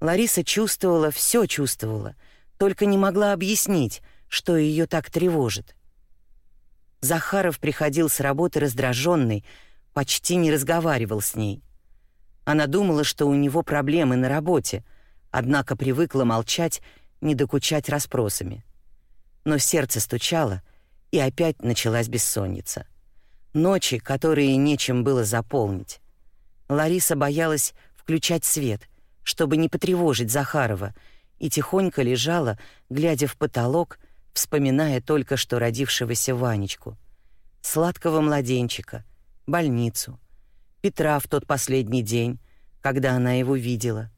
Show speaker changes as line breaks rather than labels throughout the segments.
Лариса чувствовала, все чувствовала, только не могла объяснить, что ее так тревожит. Захаров приходил с работы раздраженный, почти не разговаривал с ней. Она думала, что у него проблемы на работе, однако привыкла молчать, не докучать расспросами. Но сердце стучало, и опять началась бессонница. Ночи, которые нечем было заполнить. Лариса боялась включать свет, чтобы не потревожить Захарова, и тихонько лежала, глядя в потолок, вспоминая только что родившегося Ванечку, сладкого младенчика, больницу, Петра в тот последний день, когда она его видела.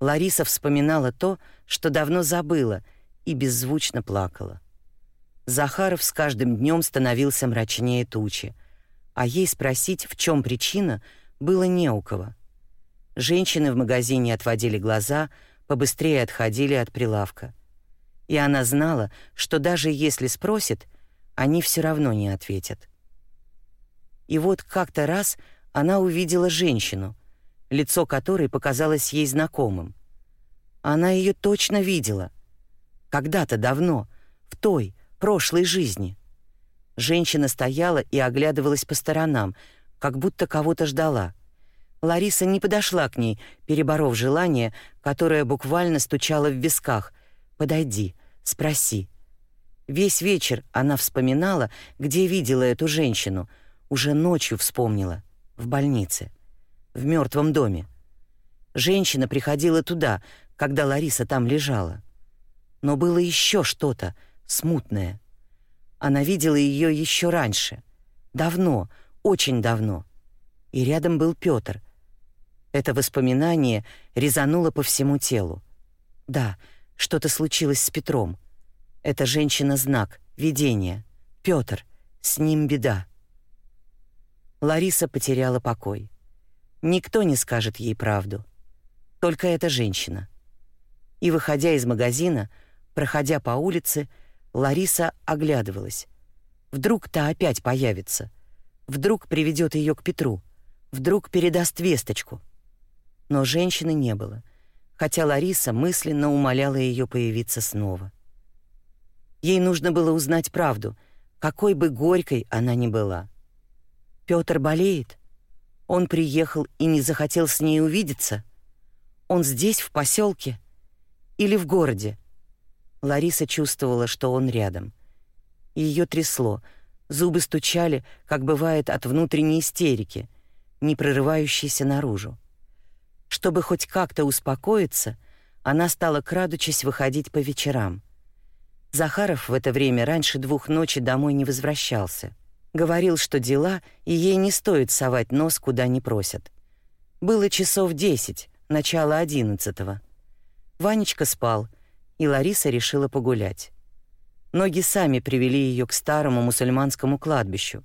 Лариса вспоминала то, что давно забыла, и беззвучно плакала. Захаров с каждым днем становился мрачнее тучи, а ей спросить, в чем причина, было не у кого. Женщины в магазине отводили глаза, побыстрее отходили от прилавка. И она знала, что даже если спросит, они все равно не ответят. И вот как-то раз она увидела женщину, лицо которой показалось ей знакомым. Она ее точно видела. Когда-то давно, в той, прошлой жизни. Женщина стояла и оглядывалась по сторонам, как будто кого-то ждала. Лариса не подошла к ней, переборов желание, которое буквально стучало в висках. «Подойди, спроси». Весь вечер она вспоминала, где видела эту женщину. Уже ночью вспомнила. В больнице. В мертвом доме. Женщина приходила туда, когда Лариса там лежала. Но было еще что-то смутное. Она видела ее еще раньше. Давно, очень давно. И рядом был Петр. Это воспоминание резануло по всему телу. Да, что-то случилось с Петром. Эта женщина знак, видение. Петр, с ним беда. Лариса потеряла покой. Никто не скажет ей правду. Только эта женщина. И выходя из магазина, проходя по улице, Лариса оглядывалась. Вдруг та опять появится. Вдруг приведет ее к Петру. Вдруг передаст весточку. Но женщины не было, хотя Лариса мысленно умоляла ее появиться снова. Ей нужно было узнать правду, какой бы горькой она ни была. Пётр болеет. Он приехал и не захотел с ней увидеться. Он здесь, в поселке, или в городе. Лариса чувствовала, что он рядом. Ее трясло, зубы стучали, как бывает от внутренней истерики, не прорывающейся наружу. Чтобы хоть как-то успокоиться, она стала крадучись выходить по вечерам. Захаров в это время раньше двух ночи домой не возвращался. Говорил, что дела, и ей не стоит совать нос, куда не просят. Было часов десять, начало одиннадцатого. Ванечка спал, и Лариса решила погулять. Ноги сами привели ее к старому мусульманскому кладбищу.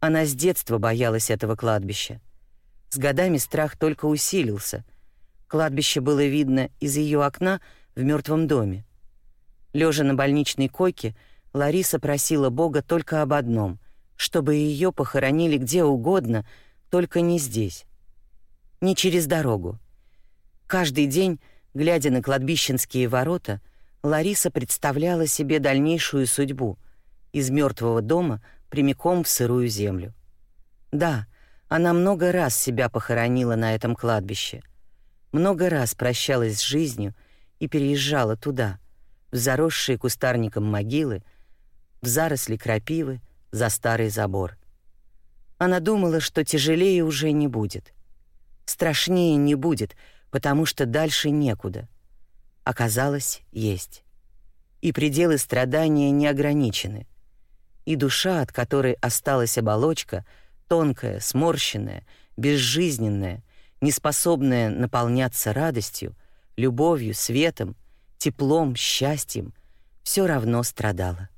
Она с детства боялась этого кладбища. С годами страх только усилился. Кладбище было видно из ее окна в мертвом доме. Лежа на больничной койке, Лариса просила Бога только об одном — чтобы ее похоронили где угодно, только не здесь. Не через дорогу. Каждый день, глядя на кладбищенские ворота, Лариса представляла себе дальнейшую судьбу из мертвого дома прямиком в сырую землю. Да, она много раз себя похоронила на этом кладбище. Много раз прощалась с жизнью и переезжала туда — в заросшие кустарником могилы, в заросли крапивы, за старый забор. Она думала, что тяжелее уже не будет. Страшнее не будет, потому что дальше некуда. Оказалось, есть. И пределы страдания не ограничены. И душа, от которой осталась оболочка, тонкая, сморщенная, безжизненная, неспособная наполняться радостью, любовью, светом, теплом, счастьем, все равно страдала.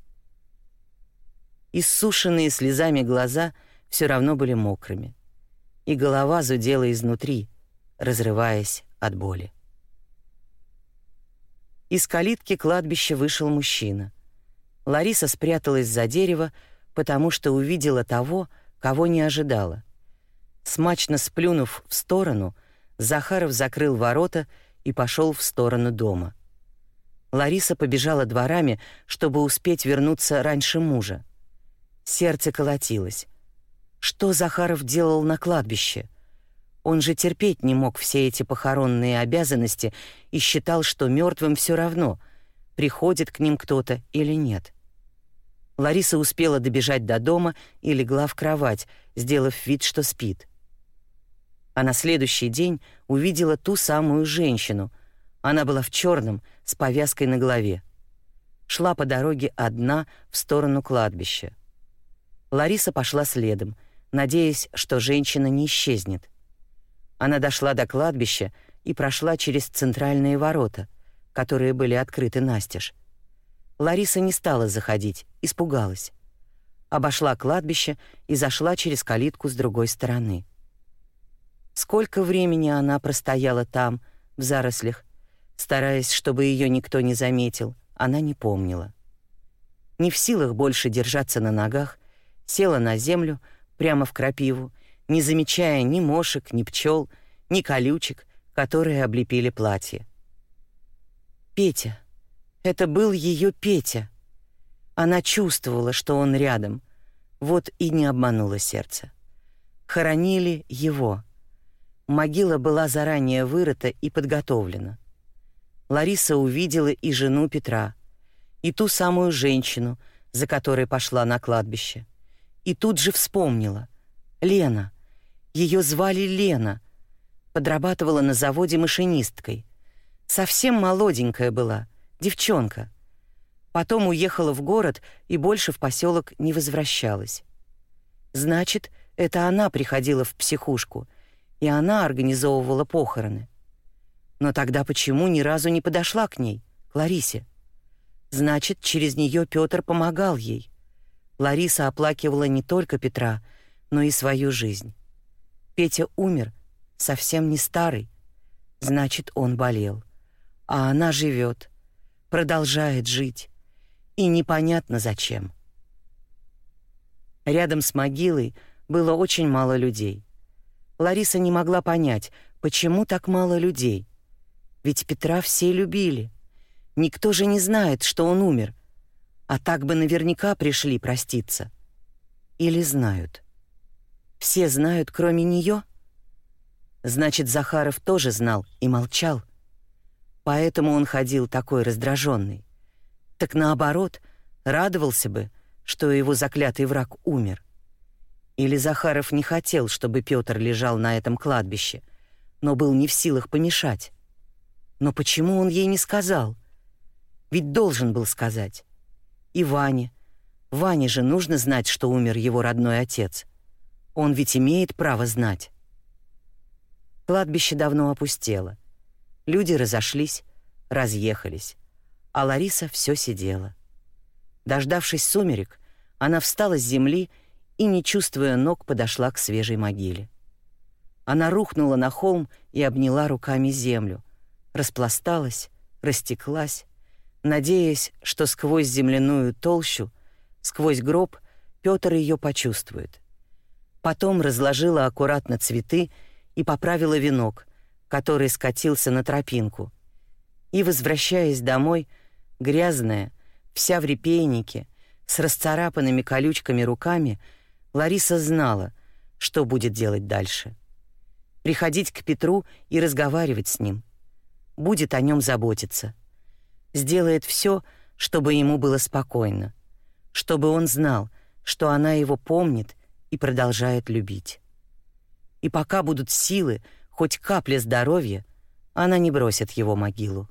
Иссушенные слезами глаза все равно были мокрыми, и голова зудела изнутри, разрываясь от боли. Из калитки кладбища вышел мужчина. Лариса спряталась за дерево, потому что увидела того, кого не ожидала. Смачно сплюнув в сторону, Захаров закрыл ворота и пошел в сторону дома. Лариса побежала дворами, чтобы успеть вернуться раньше мужа. Сердце колотилось. Что Захаров делал на кладбище? Он же терпеть не мог все эти похоронные обязанности и считал, что мертвым все равно, приходит к ним кто-то или нет. Лариса успела добежать до дома и легла в кровать, сделав вид, что спит. А на следующий день увидела ту самую женщину. Она была в черном, с повязкой на голове. Шла по дороге одна в сторону кладбища. Лариса пошла следом, надеясь, что женщина не исчезнет. Она дошла до кладбища и прошла через центральные ворота, которые были открыты настежь. Лариса не стала заходить, испугалась. Обошла кладбище и зашла через калитку с другой стороны. Сколько времени она простояла там, в зарослях, стараясь, чтобы ее никто не заметил, она не помнила. Не в силах больше держаться на ногах, села на землю, прямо в крапиву, не замечая ни мошек, ни пчел, ни колючек, которые облепили платье. Петя. Это был ее Петя. Она чувствовала, что он рядом. Вот и не обмануло сердце. Хоронили его. Могила была заранее вырыта и подготовлена. Лариса увидела и жену Петра, и ту самую женщину, за которой пошла на кладбище. И тут же вспомнила. Лена. Ее звали Лена. Подрабатывала на заводе машинисткой. Совсем молоденькая была — девчонка. Потом уехала в город и больше в поселок не возвращалась. Значит, это она приходила в психушку, и она организовывала похороны. Но тогда почему ни разу не подошла к ней, к Ларисе? Значит, через нее Петр помогал ей. Лариса оплакивала не только Петра, но и свою жизнь. Петя умер, совсем не старый. Значит, он болел. А она живет продолжает жить. И непонятно зачем. Рядом с могилой было очень мало людей. Лариса не могла понять, почему так мало людей. Ведь Петра все любили. Никто же не знает, что он умер. А так бы наверняка пришли проститься. Или знают. Все знают, кроме нее. Значит, Захаров тоже знал и молчал. Поэтому он ходил такой раздраженный. Так наоборот, радовался бы, что его заклятый враг умер. Или Захаров не хотел, чтобы Петр лежал на этом кладбище, но был не в силах помешать. Но почему он ей не сказал? Ведь должен был сказать. И Ване. Ване же нужно знать, что умер его родной отец. Он ведь имеет право знать. Кладбище давно опустело. Люди разошлись, разъехались, а Лариса все сидела. Дождавшись сумерек, она встала с земли и, не чувствуя ног, подошла к свежей могиле. Она рухнула на холм и обняла руками землю, распласталась, растеклась, надеясь, что сквозь земляную толщу, сквозь гроб Петр ее почувствует. Потом разложила аккуратно цветы и поправила венок, который скатился на тропинку. И, возвращаясь домой, грязная, вся в репейнике, с расцарапанными колючками руками, Лариса знала, что будет делать дальше. Приходить к Петру и разговаривать с ним. Будет о нем заботиться. Сделает все, чтобы ему было спокойно, чтобы он знал, что она его помнит и продолжает любить. И пока будут силы, хоть капля здоровья, она не бросит его могилу.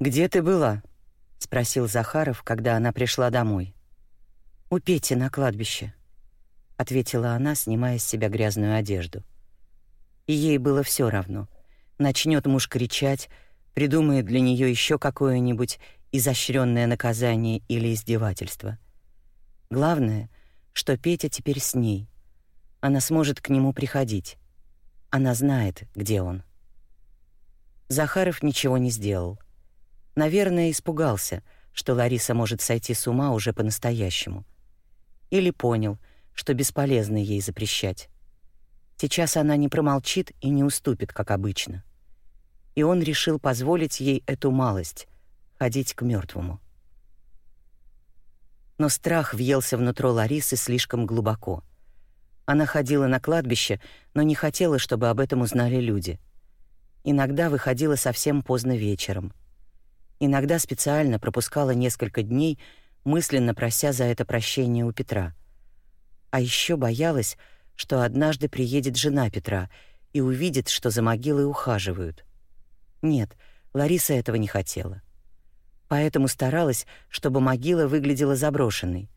«Где ты была?» — спросил Захаров, когда она пришла домой. «У Пети на кладбище», — ответила она, снимая с себя грязную одежду. И ей было все равно. Начнет муж кричать, придумает для нее еще какое-нибудь изощренное наказание или издевательство. Главное, что Петя теперь с ней. Она сможет к нему приходить. Она знает, где он. Захаров ничего не сделал. Наверное, испугался, что Лариса может сойти с ума уже по-настоящему. Или понял, что бесполезно ей запрещать. Сейчас она не промолчит и не уступит, как обычно. и он решил позволить ей эту малость — ходить к мертвому. Но страх въелся внутрь Ларисы слишком глубоко. Она ходила на кладбище, но не хотела, чтобы об этом узнали люди. Иногда выходила совсем поздно вечером. Иногда специально пропускала несколько дней, мысленно прося за это прощения у Петра. А еще боялась, что однажды приедет жена Петра и увидит, что за могилой ухаживают. Нет, Лариса этого не хотела. Поэтому старалась, чтобы могила выглядела заброшенной.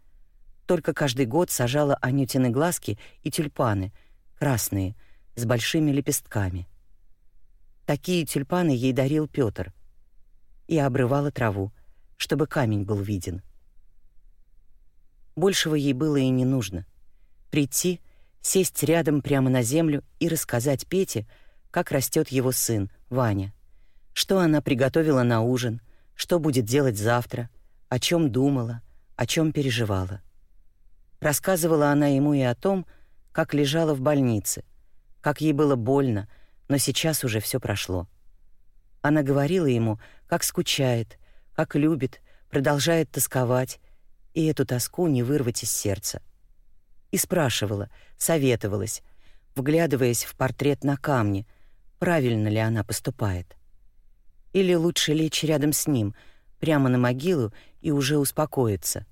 Только каждый год сажала анютины глазки и тюльпаны, красные, с большими лепестками. Такие тюльпаны ей дарил Петр. И обрывала траву, чтобы камень был виден. Большего ей было и не нужно. Прийти — сесть рядом прямо на землю и рассказать Пете, как растет его сын, Ваня. Что она приготовила на ужин, что будет делать завтра, о чем думала, о чем переживала. Рассказывала она ему и о том, как лежала в больнице, как ей было больно, но сейчас уже все прошло. Она говорила ему, как скучает, как любит, продолжает тосковать, и эту тоску не вырвать из сердца — и спрашивала, советовалась, вглядываясь в портрет на камне, правильно ли она поступает. Или лучше лечь рядом с ним, прямо на могилу и уже успокоиться.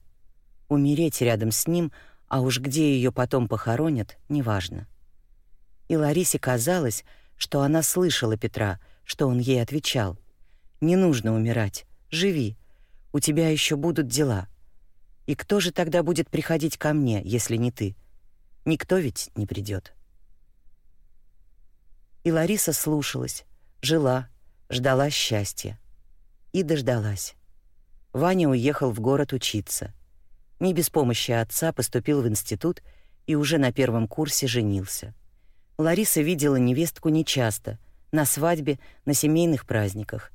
Умереть рядом с ним, а уж где ее потом похоронят, неважно. И Ларисе казалось, что она слышала Петра, что он ей отвечал: "Не нужно умирать, живи. У тебя еще будут дела". И кто же тогда будет приходить ко мне, если не ты? Никто ведь не придет. И Лариса слушалась, жила, ждала счастья. И дождалась. Ваня уехал в город учиться. Не без помощи отца поступил в институт и уже на первом курсе женился. Лариса видела невестку нечасто, на свадьбе, на семейных праздниках.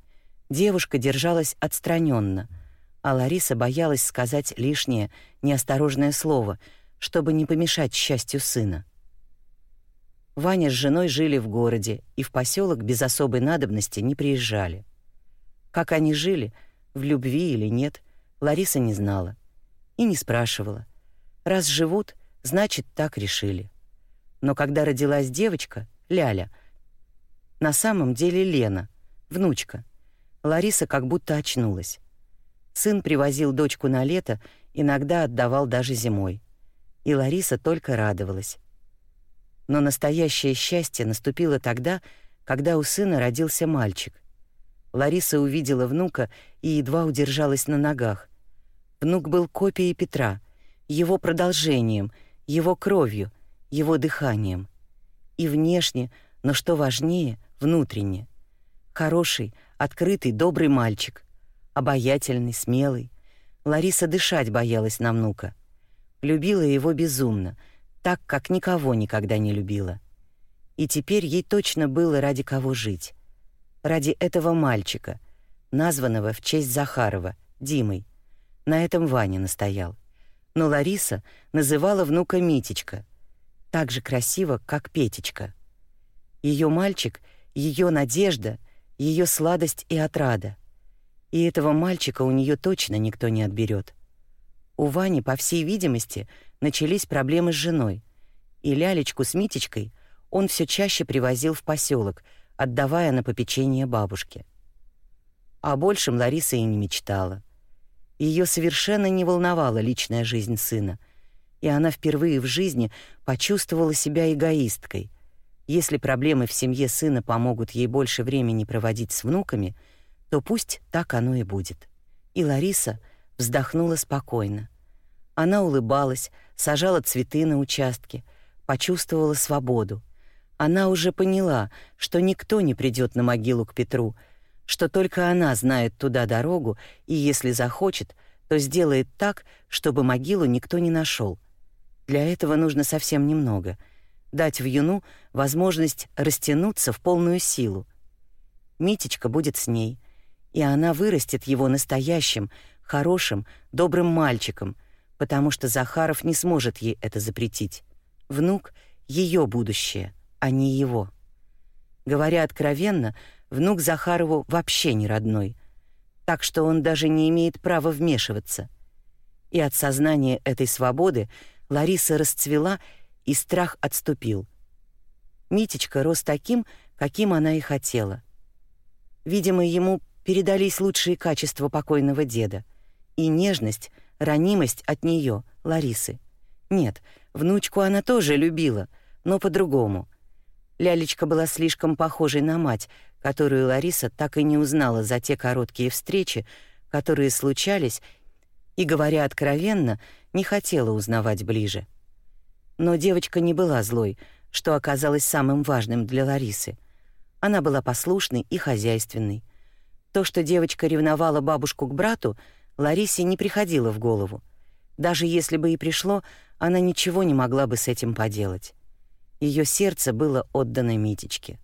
Девушка держалась отстраненно — а Лариса боялась сказать лишнее, неосторожное слово, чтобы не помешать счастью сына. Ваня с женой жили в городе и в поселок без особой надобности не приезжали. Как они жили, в любви или нет, Лариса не знала и не спрашивала. Раз живут, значит, так решили. Но когда родилась девочка, Ляля, на самом деле Лена, внучка, Лариса как будто очнулась. Сын привозил дочку на лето, иногда отдавал даже зимой. И Лариса только радовалась. Но настоящее счастье наступило тогда, когда у сына родился мальчик. Лариса увидела внука и едва удержалась на ногах. Внук был копией Петра, его продолжением, его кровью, его дыханием. И внешне, но что важнее, внутренне. Хороший, открытый, добрый мальчик обаятельный, смелый. Лариса дышать боялась на внука. Любила его безумно, так, как никого никогда не любила. И теперь ей точно было ради кого жить. Ради этого мальчика, названного в честь Захарова, Димой. На этом Ваня настоял. Но Лариса называла внука Митечка, так же красиво, как Петечка. Ее мальчик, ее надежда, ее сладость и отрада — и этого мальчика у нее точно никто не отберет. У Вани, по всей видимости, начались проблемы с женой, и лялечку с Митечкой он все чаще привозил в поселок, отдавая на попечение бабушке. О большем Лариса и не мечтала. Ее совершенно не волновала личная жизнь сына, и она впервые в жизни почувствовала себя эгоисткой. Если проблемы в семье сына помогут ей больше времени проводить с внуками — то пусть так оно и будет. И Лариса вздохнула спокойно. Она улыбалась, сажала цветы на участке, почувствовала свободу. Она уже поняла, что никто не придет на могилу к Петру, что только она знает туда дорогу, и если захочет, то сделает так, чтобы могилу никто не нашел. Для этого нужно совсем немного — дать в юну возможность растянуться в полную силу. Митечка будет с ней — и она вырастет его настоящим, хорошим, добрым мальчиком, потому что Захаров не сможет ей это запретить. Внук — ее будущее, а не его. Говоря откровенно, внук Захарову вообще не родной, так что он даже не имеет права вмешиваться. И от сознания этой свободы Лариса расцвела, и страх отступил. Митечка рос таким, каким она и хотела. Видимо, ему передались лучшие качества покойного деда и нежность, ранимость от нее, Ларисы. Нет, внучку она тоже любила, но по-другому. Лялечка была слишком похожей на мать, которую Лариса так и не узнала за те короткие встречи, которые случались, и, говоря откровенно, не хотела узнавать ближе. Но девочка не была злой, что оказалось самым важным для Ларисы. Она была послушной и хозяйственной. То, что девочка ревновала бабушку к брату, Ларисе не приходило в голову. Даже если бы и пришло, она ничего не могла бы с этим поделать. Ее сердце было отдано Митечке.